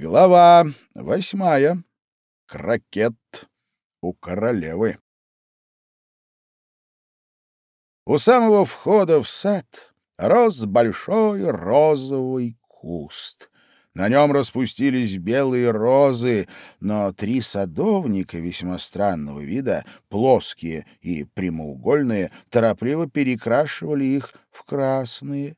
Глава восьмая. Крокет у королевы. У самого входа в сад рос большой розовый куст. На нем распустились белые розы, но три садовника весьма странного вида, плоские и прямоугольные, торопливо перекрашивали их в красные.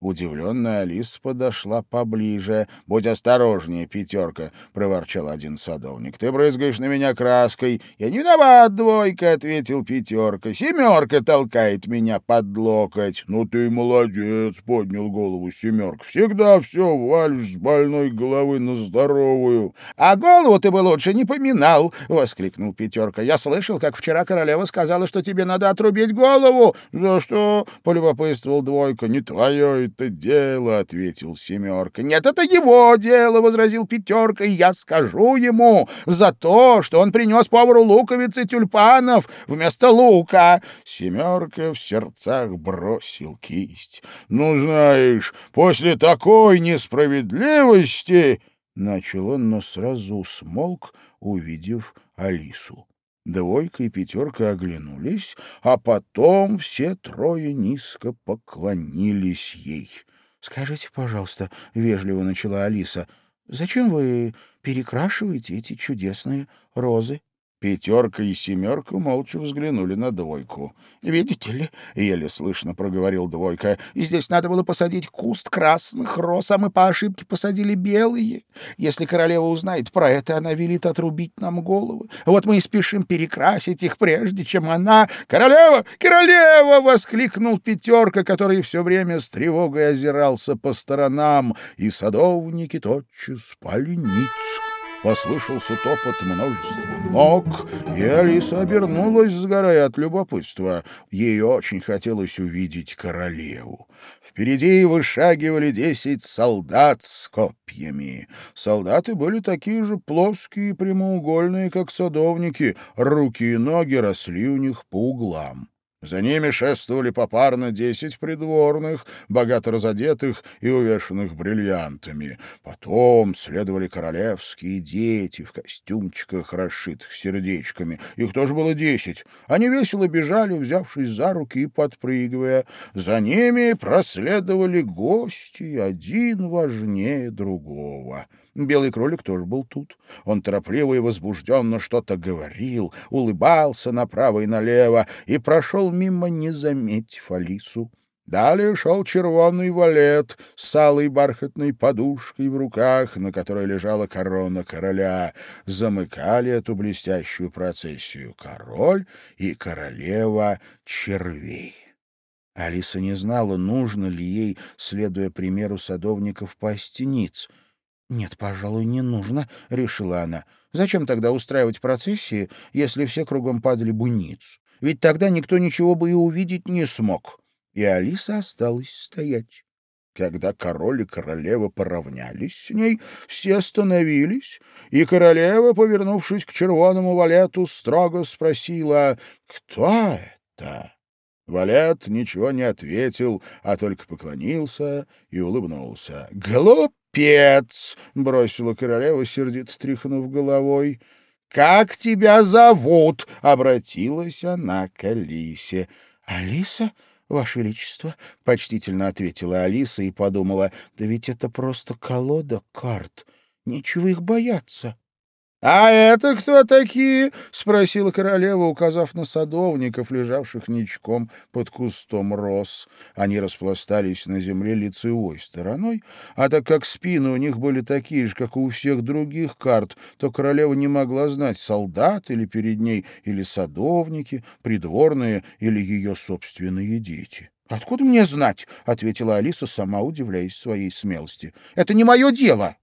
Удивленная Алиса подошла поближе. — Будь осторожнее, пятерка, — проворчал один садовник. — Ты брызгаешь на меня краской. — Я не виноват, двойка, — ответил пятерка. — Семерка толкает меня под локоть. — Ну ты молодец, — поднял голову семерка. — Всегда все валишь с больной головы на здоровую. — А голову ты бы лучше не поминал, — воскликнул пятерка. — Я слышал, как вчера королева сказала, что тебе надо отрубить голову. — За что? — полюбопытствовал двойка. — Не твое это дело, — ответил семерка. — Нет, это его дело, — возразил пятерка, — я скажу ему за то, что он принес повару луковицы тюльпанов вместо лука. Семерка в сердцах бросил кисть. — Ну, знаешь, после такой несправедливости... Начал он, но сразу смолк, увидев Алису. Двойка и пятерка оглянулись, а потом все трое низко поклонились ей. — Скажите, пожалуйста, — вежливо начала Алиса, — зачем вы перекрашиваете эти чудесные розы? Пятерка и семерка молча взглянули на двойку. «Видите ли?» — еле слышно проговорил двойка. «Здесь надо было посадить куст красных роз, а мы по ошибке посадили белые. Если королева узнает про это, она велит отрубить нам головы. Вот мы и спешим перекрасить их, прежде чем она...» «Королева! Королева!» — воскликнул пятерка, который все время с тревогой озирался по сторонам, и садовники тотчас пали ниц. Послышался топот множества ног, и Алиса обернулась, сгорая от любопытства. Ей очень хотелось увидеть королеву. Впереди вышагивали десять солдат с копьями. Солдаты были такие же плоские и прямоугольные, как садовники. Руки и ноги росли у них по углам. За ними шествовали попарно десять придворных, богато разодетых и увешанных бриллиантами. Потом следовали королевские дети в костюмчиках, расшитых сердечками. Их тоже было десять. Они весело бежали, взявшись за руки и подпрыгивая. За ними проследовали гости, один важнее другого. Белый кролик тоже был тут. Он торопливо и возбужденно что-то говорил, улыбался направо и налево и прошел мимо, не заметив Алису. Далее шел червонный валет с алой бархатной подушкой в руках, на которой лежала корона короля. Замыкали эту блестящую процессию король и королева червей. Алиса не знала, нужно ли ей, следуя примеру садовников, пасти ниц — «Нет, пожалуй, не нужно», — решила она. «Зачем тогда устраивать процессии, если все кругом падали бы ниц? Ведь тогда никто ничего бы и увидеть не смог». И Алиса осталась стоять. Когда король и королева поравнялись с ней, все остановились, и королева, повернувшись к червоному валету, строго спросила «Кто это?» Валет ничего не ответил, а только поклонился и улыбнулся. «Глуп!» «Пец!» — бросила королева, сердито тряхнув головой. «Как тебя зовут?» — обратилась она к Алисе. «Алиса, Ваше Величество?» — почтительно ответила Алиса и подумала. «Да ведь это просто колода карт. Нечего их бояться». «А это кто такие?» — спросила королева, указав на садовников, лежавших ничком под кустом роз. Они распластались на земле лицевой стороной, а так как спины у них были такие же, как у всех других карт, то королева не могла знать, солдат или перед ней, или садовники, придворные или ее собственные дети. «Откуда мне знать?» — ответила Алиса, сама удивляясь своей смелости. «Это не мое дело!»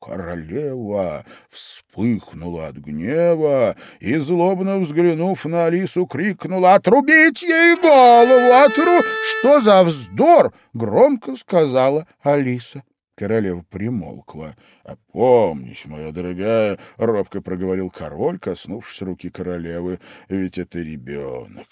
Королева вспыхнула от гнева и, злобно взглянув на Алису, крикнула «Отрубить ей голову! Отру...» «Что за вздор!» — громко сказала Алиса. Королева примолкла. «Опомнись, моя дорогая!» — робко проговорил король, коснувшись руки королевы. «Ведь это ребенок!»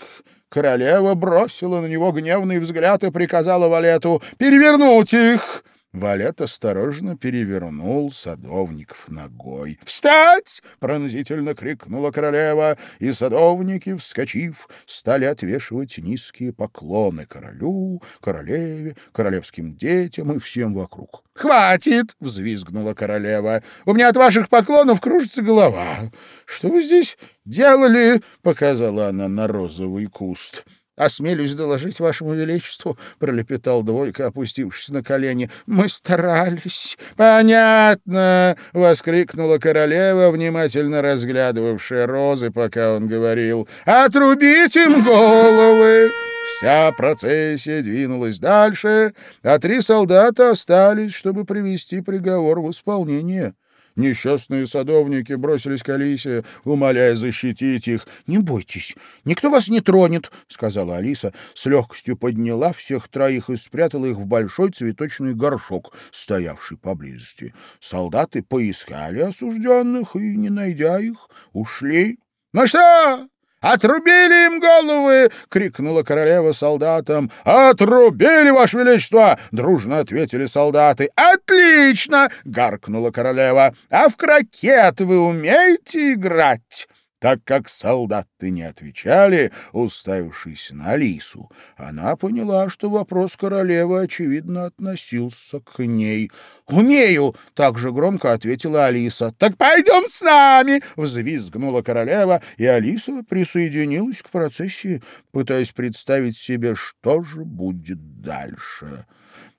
Королева бросила на него гневный взгляд и приказала Валету «Перевернуть их!» Валет осторожно перевернул садовников ногой. «Встать!» — пронзительно крикнула королева, и садовники, вскочив, стали отвешивать низкие поклоны королю, королеве, королевским детям и всем вокруг. «Хватит!» — взвизгнула королева. «У меня от ваших поклонов кружится голова. Что вы здесь делали?» — показала она на розовый куст. «Осмелюсь доложить вашему величеству», — пролепетал двойка, опустившись на колени. «Мы старались». «Понятно!» — воскликнула королева, внимательно разглядывавшая розы, пока он говорил. «Отрубить им головы!» Вся процессия двинулась дальше, а три солдата остались, чтобы привести приговор в исполнение. Несчастные садовники бросились к Алисе, умоляя защитить их. «Не бойтесь, никто вас не тронет», — сказала Алиса, с легкостью подняла всех троих и спрятала их в большой цветочный горшок, стоявший поблизости. Солдаты поискали осужденных и, не найдя их, ушли. «Ну что, «Отрубили им головы!» — крикнула королева солдатам. «Отрубили, Ваше Величество!» — дружно ответили солдаты. «Отлично!» — гаркнула королева. «А в крокет вы умеете играть?» Так как солдаты не отвечали, уставившись на Алису, она поняла, что вопрос королевы, очевидно, относился к ней. «Умею!» — так же громко ответила Алиса. «Так пойдем с нами!» — взвизгнула королева, и Алиса присоединилась к процессии, пытаясь представить себе, что же будет дальше.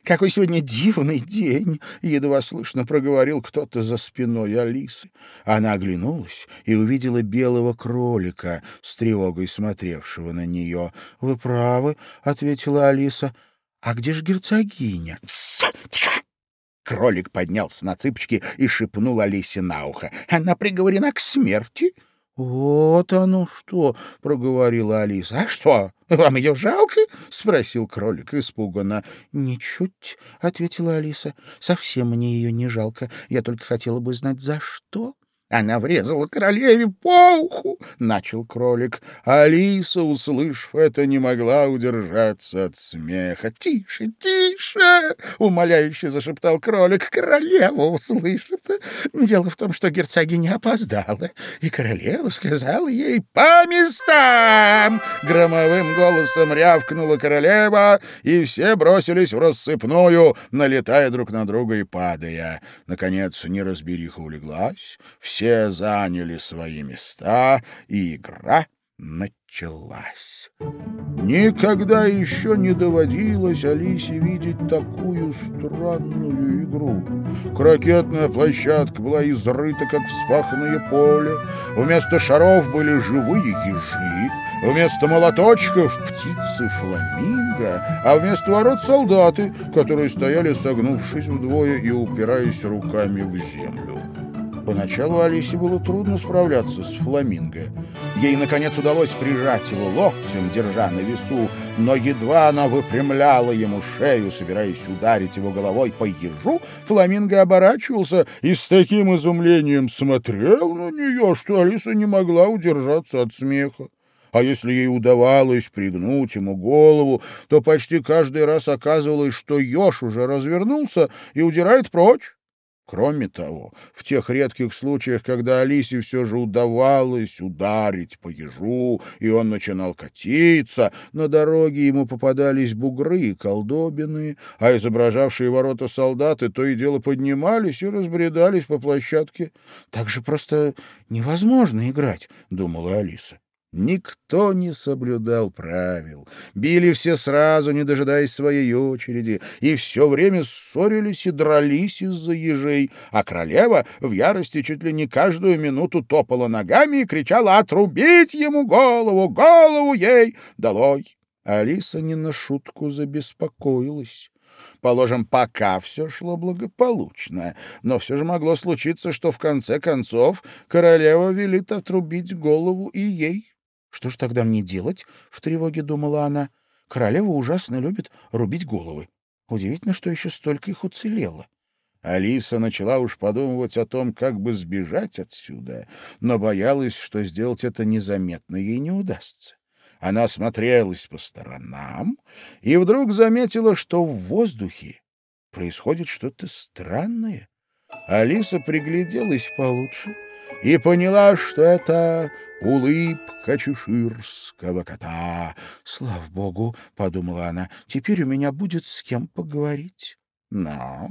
«Какой сегодня дивный день!» — едва слышно проговорил кто-то за спиной Алисы. Она оглянулась и увидела белого кролика, с тревогой смотревшего на нее. «Вы правы», — ответила Алиса. «А где же герцогиня?» «Тихо!» Кролик поднялся на цыпочки и шепнул Алисе на ухо. «Она приговорена к смерти». «Вот оно что!» — проговорила Алиса. «А что, вам ее жалко?» — спросил кролик испуганно. «Ничуть», — ответила Алиса. «Совсем мне ее не жалко. Я только хотела бы знать, за что». Она врезала королеве по уху, — начал кролик. Алиса, услышав это, не могла удержаться от смеха. — Тише, тише! — умоляюще зашептал кролик. — Королева услышит. Дело в том, что герцогиня опоздала, и королева сказала ей «По местам!» Громовым голосом рявкнула королева, и все бросились в рассыпную, налетая друг на друга и падая. Наконец неразбериха улеглась, все все заняли свои места, и игра началась. Никогда еще не доводилось Алисе видеть такую странную игру. Крокетная площадка была изрыта, как вспаханное поле. Вместо шаров были живые ежи, вместо молоточков — птицы фламинго, а вместо ворот — солдаты, которые стояли, согнувшись вдвое и упираясь руками в землю. Поначалу Алисе было трудно справляться с фламинго. Ей, наконец, удалось прижать его локтем, держа на весу, но едва она выпрямляла ему шею, собираясь ударить его головой по ежу, фламинго оборачивался и с таким изумлением смотрел на нее, что Алиса не могла удержаться от смеха. А если ей удавалось пригнуть ему голову, то почти каждый раз оказывалось, что еж уже развернулся и удирает прочь. Кроме того, в тех редких случаях, когда Алисе все же удавалось ударить по ежу, и он начинал катиться, на дороге ему попадались бугры и колдобины, а изображавшие ворота солдаты то и дело поднимались и разбредались по площадке. «Так же просто невозможно играть», — думала Алиса. Никто не соблюдал правил. Били все сразу, не дожидаясь своей очереди, и все время ссорились и дрались из-за ежей, а королева в ярости чуть ли не каждую минуту топала ногами и кричала «Отрубить ему голову! Голову ей! Долой!» Алиса не на шутку забеспокоилась. Положим, пока все шло благополучно, но все же могло случиться, что в конце концов королева велит отрубить голову и ей. Что ж тогда мне делать? — в тревоге думала она. Королева ужасно любит рубить головы. Удивительно, что еще столько их уцелело. Алиса начала уж подумывать о том, как бы сбежать отсюда, но боялась, что сделать это незаметно ей не удастся. Она смотрелась по сторонам и вдруг заметила, что в воздухе происходит что-то странное. Алиса пригляделась получше и поняла, что это улыбка чеширского кота. «Слава богу!» — подумала она. «Теперь у меня будет с кем поговорить». «Но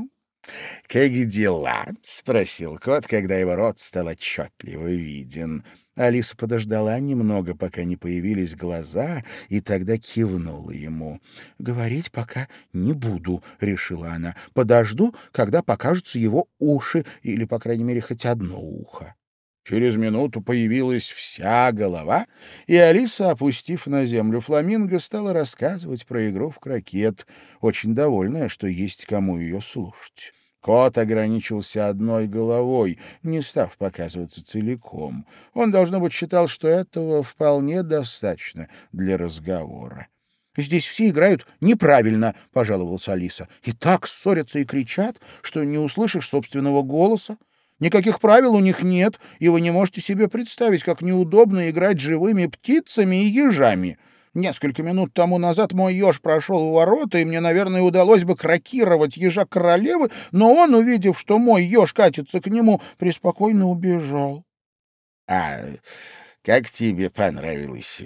как дела?» — спросил кот, когда его рот стал отчетливо виден. Алиса подождала немного, пока не появились глаза, и тогда кивнула ему. «Говорить пока не буду», — решила она. «Подожду, когда покажутся его уши, или, по крайней мере, хоть одно ухо». Через минуту появилась вся голова, и Алиса, опустив на землю фламинго, стала рассказывать про игру в крокет, очень довольная, что есть кому ее слушать. Кот ограничился одной головой, не став показываться целиком. Он, должно быть, считал, что этого вполне достаточно для разговора. «Здесь все играют неправильно», — пожаловалась Алиса. «И так ссорятся и кричат, что не услышишь собственного голоса. Никаких правил у них нет, и вы не можете себе представить, как неудобно играть живыми птицами и ежами. Несколько минут тому назад мой еж прошел в ворота, и мне, наверное, удалось бы крокировать ежа королевы, но он, увидев, что мой еж катится к нему, преспокойно убежал. — А как тебе понравилась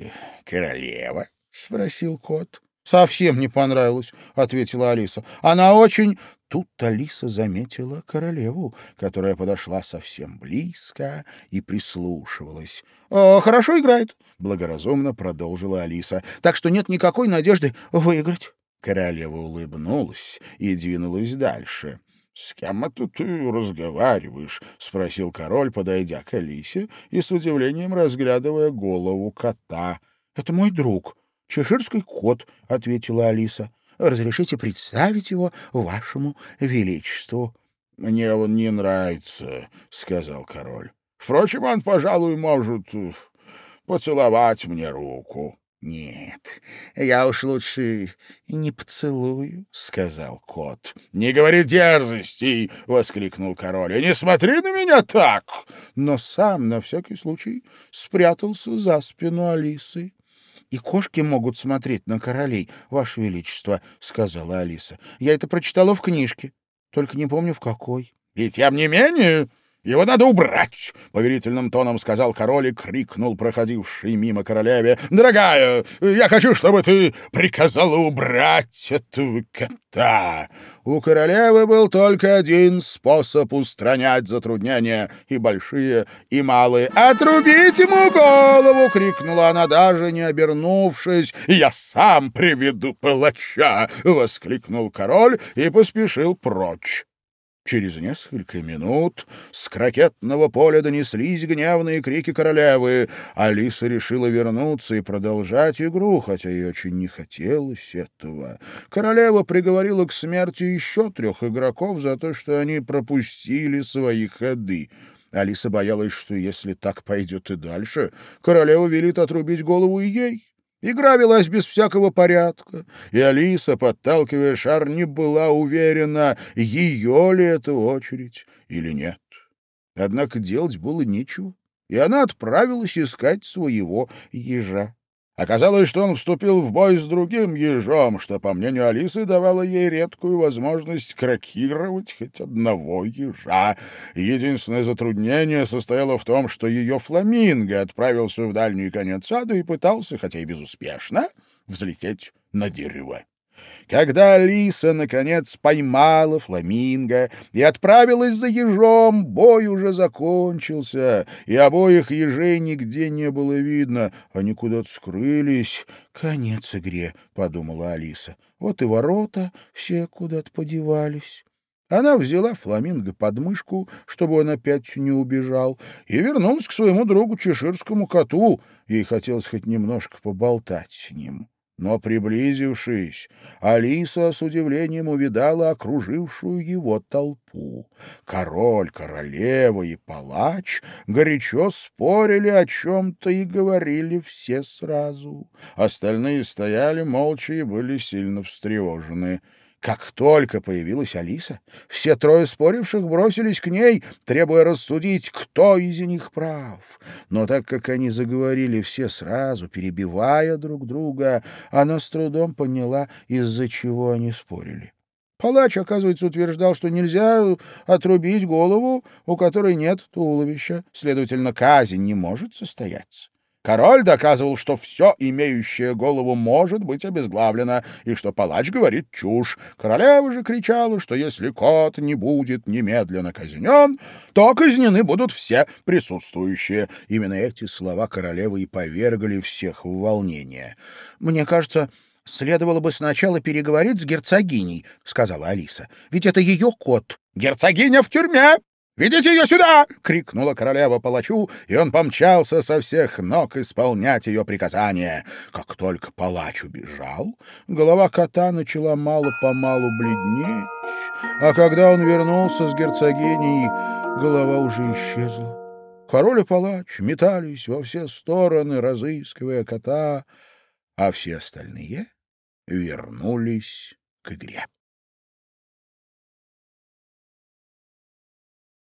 королева? — спросил кот. — Совсем не понравилось, — ответила Алиса. — Она очень... Тут Алиса заметила королеву, которая подошла совсем близко и прислушивалась. «Э, «Хорошо играет», — благоразумно продолжила Алиса, «так что нет никакой надежды выиграть». Королева улыбнулась и двинулась дальше. «С кем это ты разговариваешь?» — спросил король, подойдя к Алисе и с удивлением разглядывая голову кота. «Это мой друг, чеширский кот», — ответила Алиса. Разрешите представить его вашему величеству». — Мне он не нравится, — сказал король. — Впрочем, он, пожалуй, может э, поцеловать мне руку. — Нет, я уж лучше не поцелую, — сказал кот. — Не говори дерзостей! — воскликнул король. — И не смотри на меня так! Но сам, на всякий случай, спрятался за спину Алисы. «И кошки могут смотреть на королей, Ваше Величество», — сказала Алиса. «Я это прочитала в книжке, только не помню в какой». «И тем не менее его надо убрать!» — поверительным тоном сказал король и крикнул проходивший мимо королеве. «Дорогая, я хочу, чтобы ты приказала убрать этого кота!» У королевы был только один способ устранять затруднения, и большие, и малые. «Отрубить ему голову!» — крикнула она, даже не обернувшись. «Я сам приведу палача!» — воскликнул король и поспешил прочь. Через несколько минут с крокетного поля донеслись гневные крики королевы. Алиса решила вернуться и продолжать игру, хотя ей очень не хотелось этого. Королева приговорила к смерти еще трех игроков за то, что они пропустили свои ходы. Алиса боялась, что если так пойдет и дальше, королева велит отрубить голову и ей. Игра велась без всякого порядка, и Алиса, подталкивая шар, не была уверена, ее ли это очередь или нет. Однако делать было нечего, и она отправилась искать своего ежа. Оказалось, что он вступил в бой с другим ежом, что, по мнению Алисы, давало ей редкую возможность крокировать хоть одного ежа. Единственное затруднение состояло в том, что ее фламинго отправился в дальний конец сада и пытался, хотя и безуспешно, взлететь на дерево. Когда Алиса, наконец, поймала фламинго и отправилась за ежом, бой уже закончился, и обоих ежей нигде не было видно, они куда-то скрылись. «Конец игре», — подумала Алиса. «Вот и ворота все куда-то подевались». Она взяла фламинго под мышку, чтобы он опять не убежал, и вернулась к своему другу чеширскому коту. Ей хотелось хоть немножко поболтать с ним. Но, приблизившись, Алиса с удивлением увидала окружившую его толпу. Король, королева и палач горячо спорили о чем-то и говорили все сразу. Остальные стояли молча и были сильно встревожены. Как только появилась Алиса, все трое споривших бросились к ней, требуя рассудить, кто из них прав. Но так как они заговорили все сразу, перебивая друг друга, она с трудом поняла, из-за чего они спорили. Палач, оказывается, утверждал, что нельзя отрубить голову, у которой нет туловища. Следовательно, казнь не может состояться. Король доказывал, что все, имеющее голову, может быть обезглавлено, и что палач говорит чушь. Королева же кричала, что если кот не будет немедленно казнен, то казнены будут все присутствующие. Именно эти слова королевы и повергли всех в волнение. «Мне кажется, следовало бы сначала переговорить с герцогиней», — сказала Алиса. «Ведь это ее кот». «Герцогиня в тюрьме!» «Ведите ее сюда!» — крикнула королева палачу, и он помчался со всех ног исполнять ее приказания. Как только палач убежал, голова кота начала мало-помалу бледнеть, а когда он вернулся с герцогиней, голова уже исчезла. Король и палач метались во все стороны, разыскивая кота, а все остальные вернулись к игре.